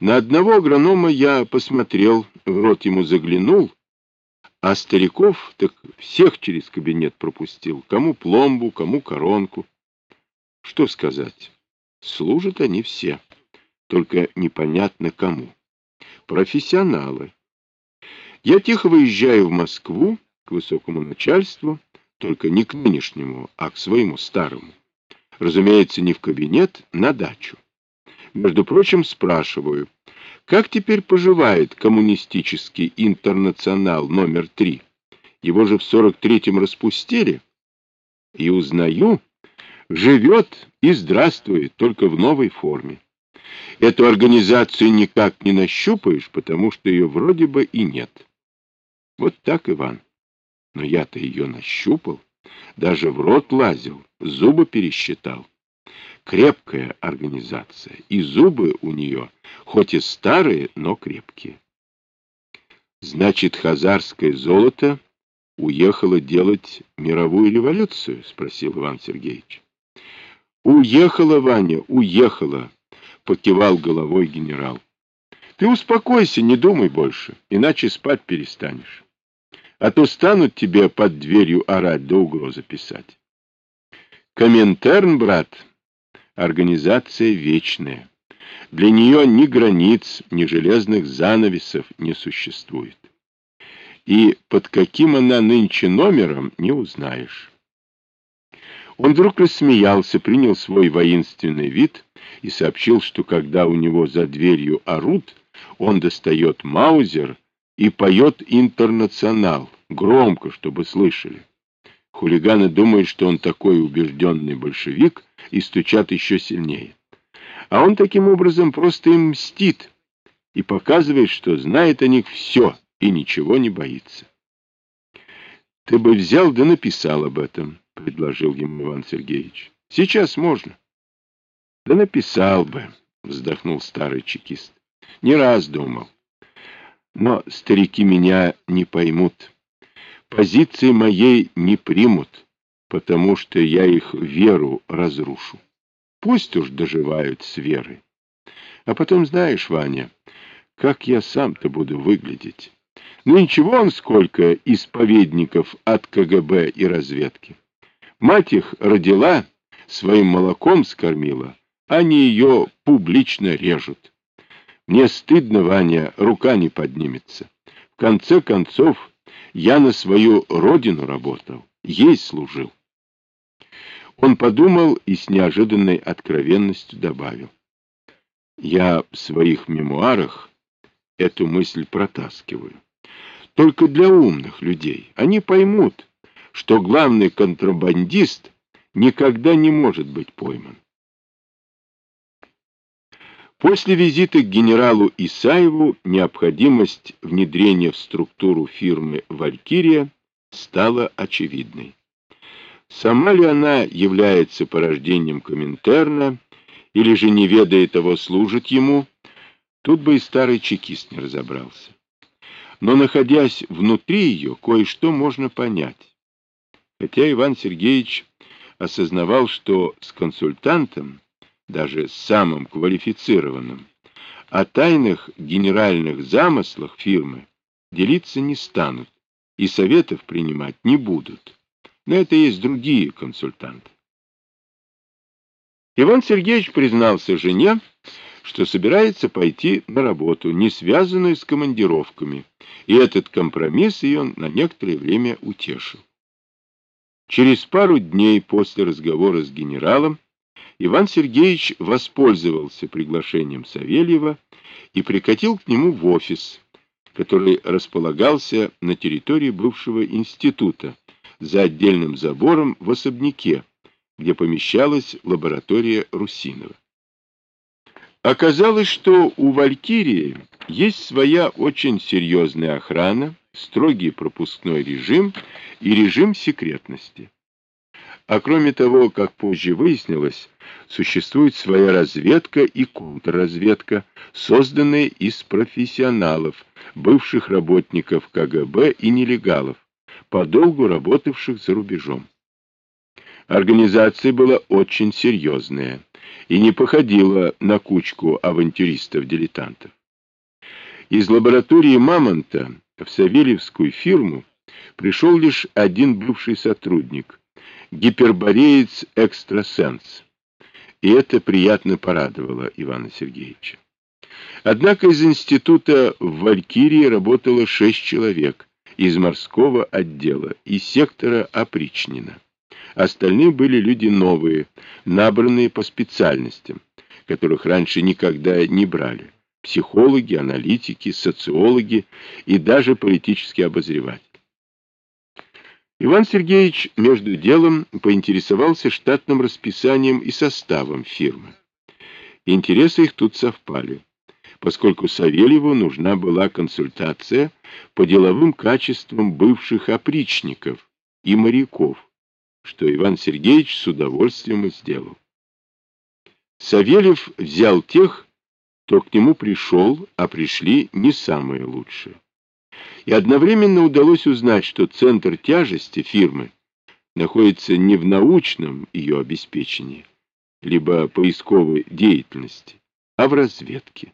На одного агронома я посмотрел, в рот ему заглянул, а стариков так всех через кабинет пропустил. Кому пломбу, кому коронку. Что сказать? Служат они все. Только непонятно кому. Профессионалы. Я тихо выезжаю в Москву к высокому начальству, только не к нынешнему, а к своему старому. Разумеется, не в кабинет, на дачу. Между прочим, спрашиваю, как теперь поживает коммунистический интернационал номер три? Его же в 43-м распустили. И узнаю, живет и здравствует, только в новой форме. Эту организацию никак не нащупаешь, потому что ее вроде бы и нет. Вот так, Иван. Но я-то ее нащупал, даже в рот лазил, зубы пересчитал. Крепкая организация, и зубы у нее, хоть и старые, но крепкие. Значит, хазарское золото уехало делать мировую революцию? — спросил Иван Сергеевич. — Уехала, Ваня, уехала, — покивал головой генерал. — Ты успокойся, не думай больше, иначе спать перестанешь а то станут тебе под дверью орать да угрозы писать. Коминтерн, брат, организация вечная. Для нее ни границ, ни железных занавесов не существует. И под каким она нынче номером, не узнаешь. Он вдруг рассмеялся, принял свой воинственный вид и сообщил, что когда у него за дверью орут, он достает маузер и поет «Интернационал», громко, чтобы слышали. Хулиганы думают, что он такой убежденный большевик, и стучат еще сильнее. А он таким образом просто им мстит и показывает, что знает о них все и ничего не боится. — Ты бы взял да написал об этом, — предложил ему Иван Сергеевич. — Сейчас можно. — Да написал бы, — вздохнул старый чекист. — Не раз думал. Но старики меня не поймут. Позиции моей не примут, потому что я их веру разрушу. Пусть уж доживают с верой. А потом знаешь, Ваня, как я сам-то буду выглядеть. Ну ничего он сколько исповедников от КГБ и разведки. Мать их родила, своим молоком скормила, они ее публично режут. Мне стыдно, Ваня, рука не поднимется. В конце концов, я на свою родину работал, ей служил. Он подумал и с неожиданной откровенностью добавил. Я в своих мемуарах эту мысль протаскиваю. Только для умных людей. Они поймут, что главный контрабандист никогда не может быть пойман. После визита к генералу Исаеву необходимость внедрения в структуру фирмы «Валькирия» стала очевидной. Сама ли она является порождением Коминтерна, или же, не ведая того, служит ему, тут бы и старый чекист не разобрался. Но, находясь внутри ее, кое-что можно понять. Хотя Иван Сергеевич осознавал, что с консультантом даже самым квалифицированным, о тайных генеральных замыслах фирмы делиться не станут и советов принимать не будут. На это есть другие консультанты. Иван Сергеевич признался жене, что собирается пойти на работу, не связанную с командировками, и этот компромисс ее на некоторое время утешил. Через пару дней после разговора с генералом Иван Сергеевич воспользовался приглашением Савельева и прикатил к нему в офис, который располагался на территории бывшего института, за отдельным забором в особняке, где помещалась лаборатория Русинова. Оказалось, что у «Валькирии» есть своя очень серьезная охрана, строгий пропускной режим и режим секретности. А кроме того, как позже выяснилось, существует своя разведка и контрразведка, созданные из профессионалов, бывших работников КГБ и нелегалов, подолгу работавших за рубежом. Организация была очень серьезная, и не походила на кучку авантюристов-дилетантов. Из лаборатории Мамонта в Савельевскую фирму пришел лишь один бывший сотрудник, гипербореец-экстрасенс, и это приятно порадовало Ивана Сергеевича. Однако из института в Валькирии работало шесть человек из морского отдела и сектора опричнина. Остальные были люди новые, набранные по специальностям, которых раньше никогда не брали. Психологи, аналитики, социологи и даже политический обозреватель. Иван Сергеевич между делом поинтересовался штатным расписанием и составом фирмы. Интересы их тут совпали, поскольку Савельеву нужна была консультация по деловым качествам бывших опричников и моряков, что Иван Сергеевич с удовольствием и сделал. Савельев взял тех, кто к нему пришел, а пришли не самые лучшие. И одновременно удалось узнать, что центр тяжести фирмы находится не в научном ее обеспечении, либо поисковой деятельности, а в разведке.